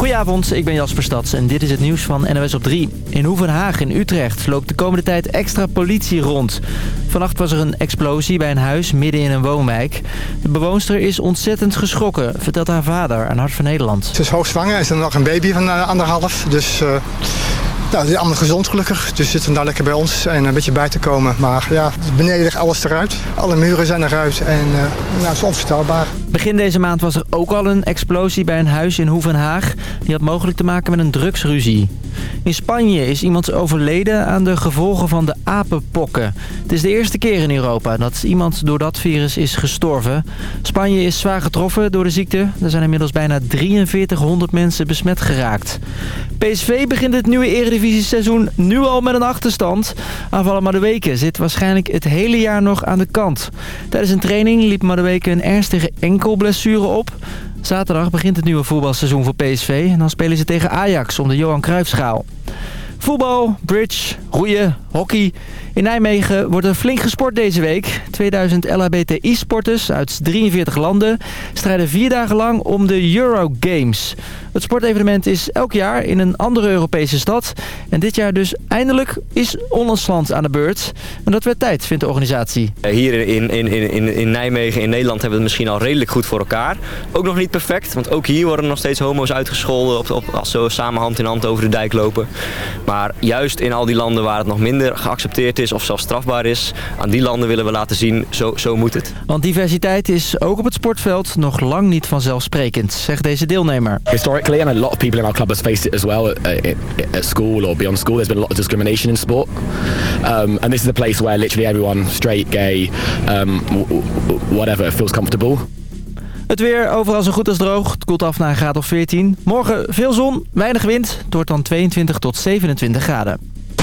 Goedenavond, ik ben Jasper Stads en dit is het nieuws van NOS op 3. In Hoevenhaag in Utrecht loopt de komende tijd extra politie rond. Vannacht was er een explosie bij een huis midden in een woonwijk. De bewoonster is ontzettend geschrokken, vertelt haar vader aan Hart van Nederland. Ze is hoogzwanger en er nog een baby van uh, anderhalf, dus... Uh... Nou, het is allemaal gezond gelukkig, dus zitten daar lekker bij ons en een beetje bij te komen. Maar ja, beneden alles eruit. Alle muren zijn eruit en uh, nou, het is onvoorstelbaar. Begin deze maand was er ook al een explosie bij een huis in Hoevenhaag. Die had mogelijk te maken met een drugsruzie. In Spanje is iemand overleden aan de gevolgen van de apenpokken. Het is de eerste keer in Europa dat iemand door dat virus is gestorven. Spanje is zwaar getroffen door de ziekte. Er zijn inmiddels bijna 4300 mensen besmet geraakt. PSV begint het nieuwe eredivisie-seizoen nu al met een achterstand. Aanvallen Madueke zit waarschijnlijk het hele jaar nog aan de kant. Tijdens een training liep Madueke een ernstige enkelblessure op. Zaterdag begint het nieuwe voetbalseizoen voor PSV. En dan spelen ze tegen Ajax om de Johan Cruijffschaal. Voetbal, bridge, roeien, hockey. In Nijmegen wordt er flink gesport deze week. 2000 LHBTI-sporters uit 43 landen strijden vier dagen lang om de Eurogames. Het sportevenement is elk jaar in een andere Europese stad. En dit jaar dus eindelijk is Onlandsland aan de beurt. En dat werd tijd, vindt de organisatie. Hier in, in, in, in Nijmegen, in Nederland, hebben we het misschien al redelijk goed voor elkaar. Ook nog niet perfect, want ook hier worden nog steeds homo's uitgescholden... Op, op, als ze samen hand in hand over de dijk lopen. Maar juist in al die landen waar het nog minder geaccepteerd is of zelfs strafbaar is... aan die landen willen we laten zien, zo, zo moet het. Want diversiteit is ook op het sportveld nog lang niet vanzelfsprekend, zegt deze deelnemer. Historically, and a lot of people in our club have faced it as well at, at school or beyond school. There's been a lot of discrimination in sport. Um, and this is a place where literally everyone, straight, gay, um, whatever, feels comfortable. Het weer overal zo goed als droog. Het koelt af naar een graad of 14. Morgen veel zon, weinig wind. Het wordt dan 22 tot 27 graden.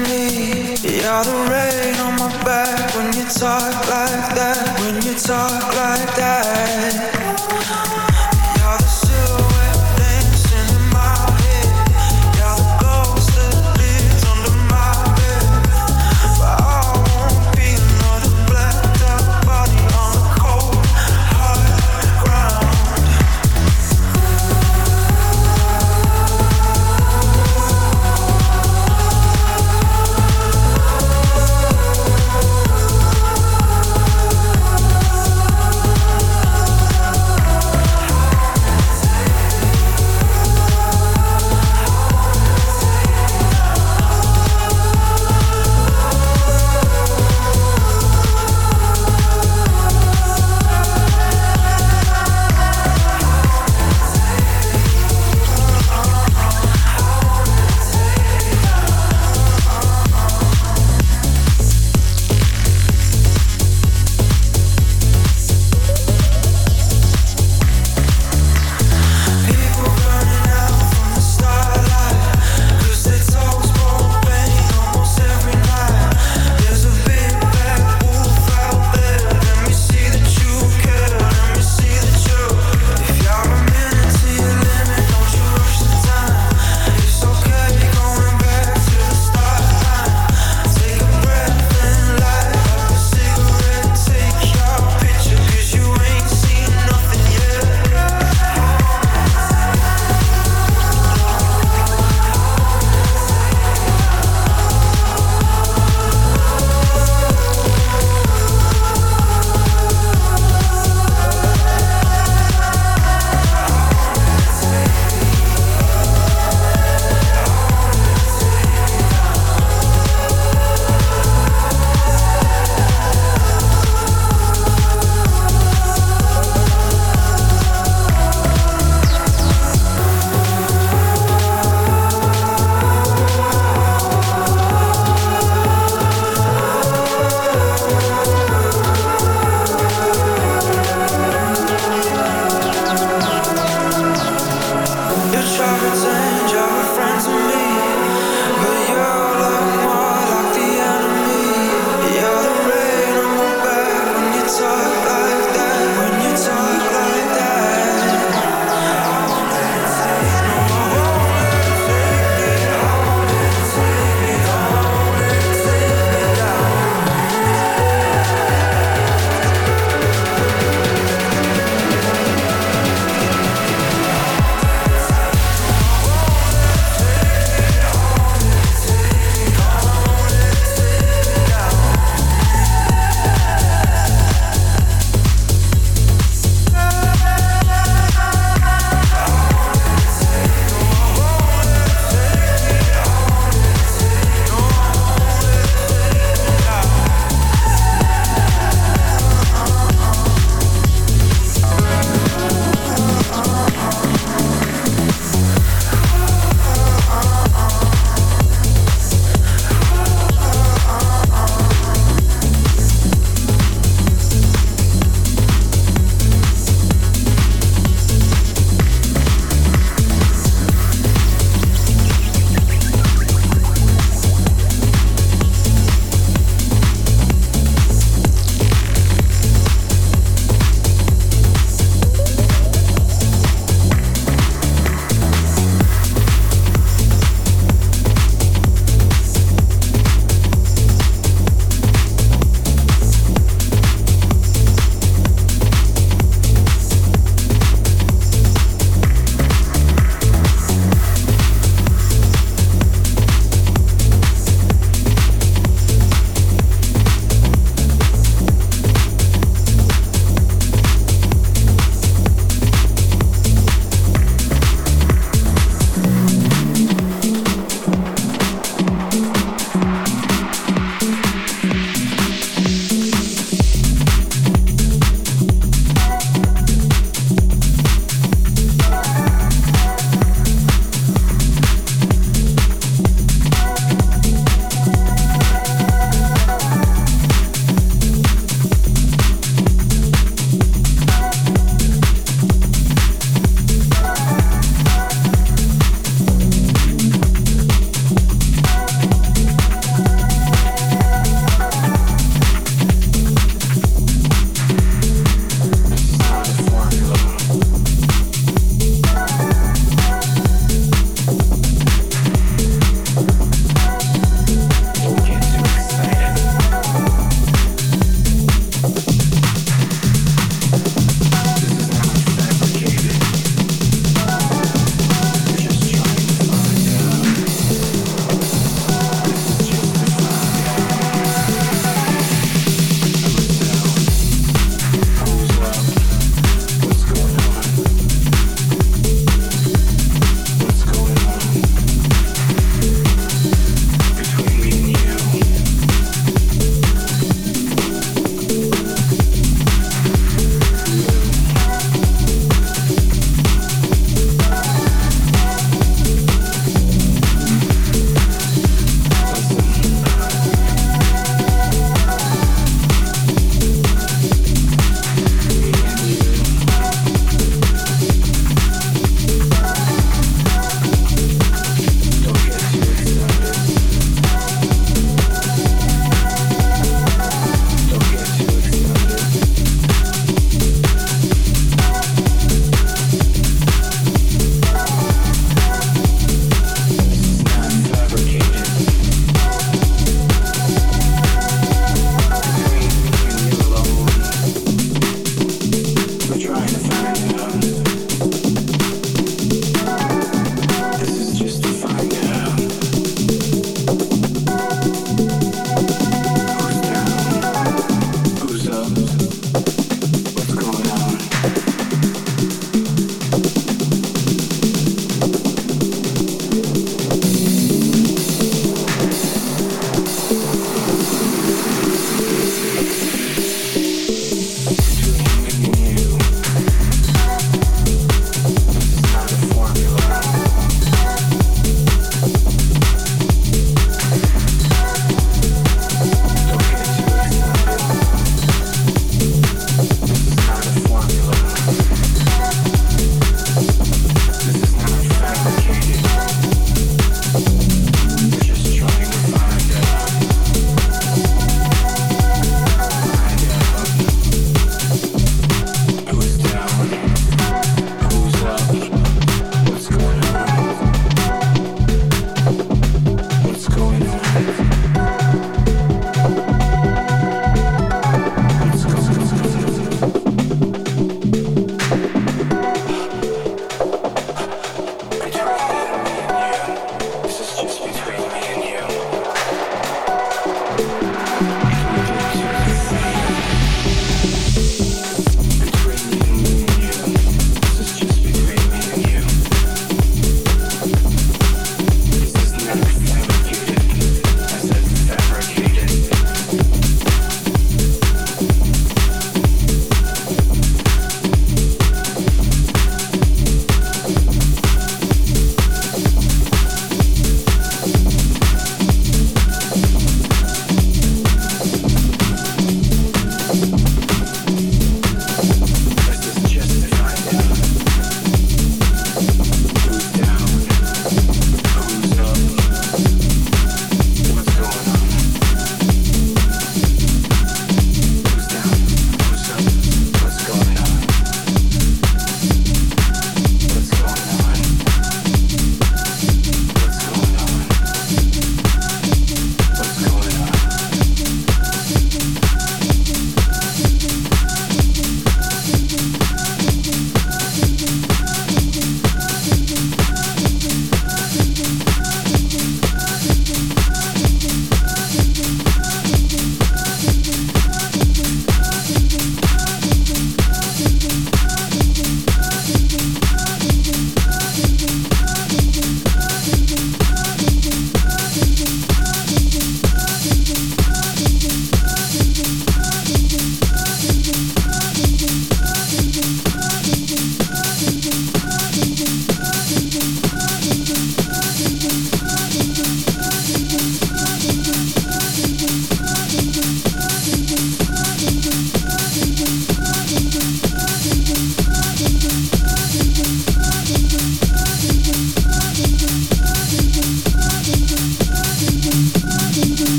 me You're the rain on my back When you talk like that When you talk like that.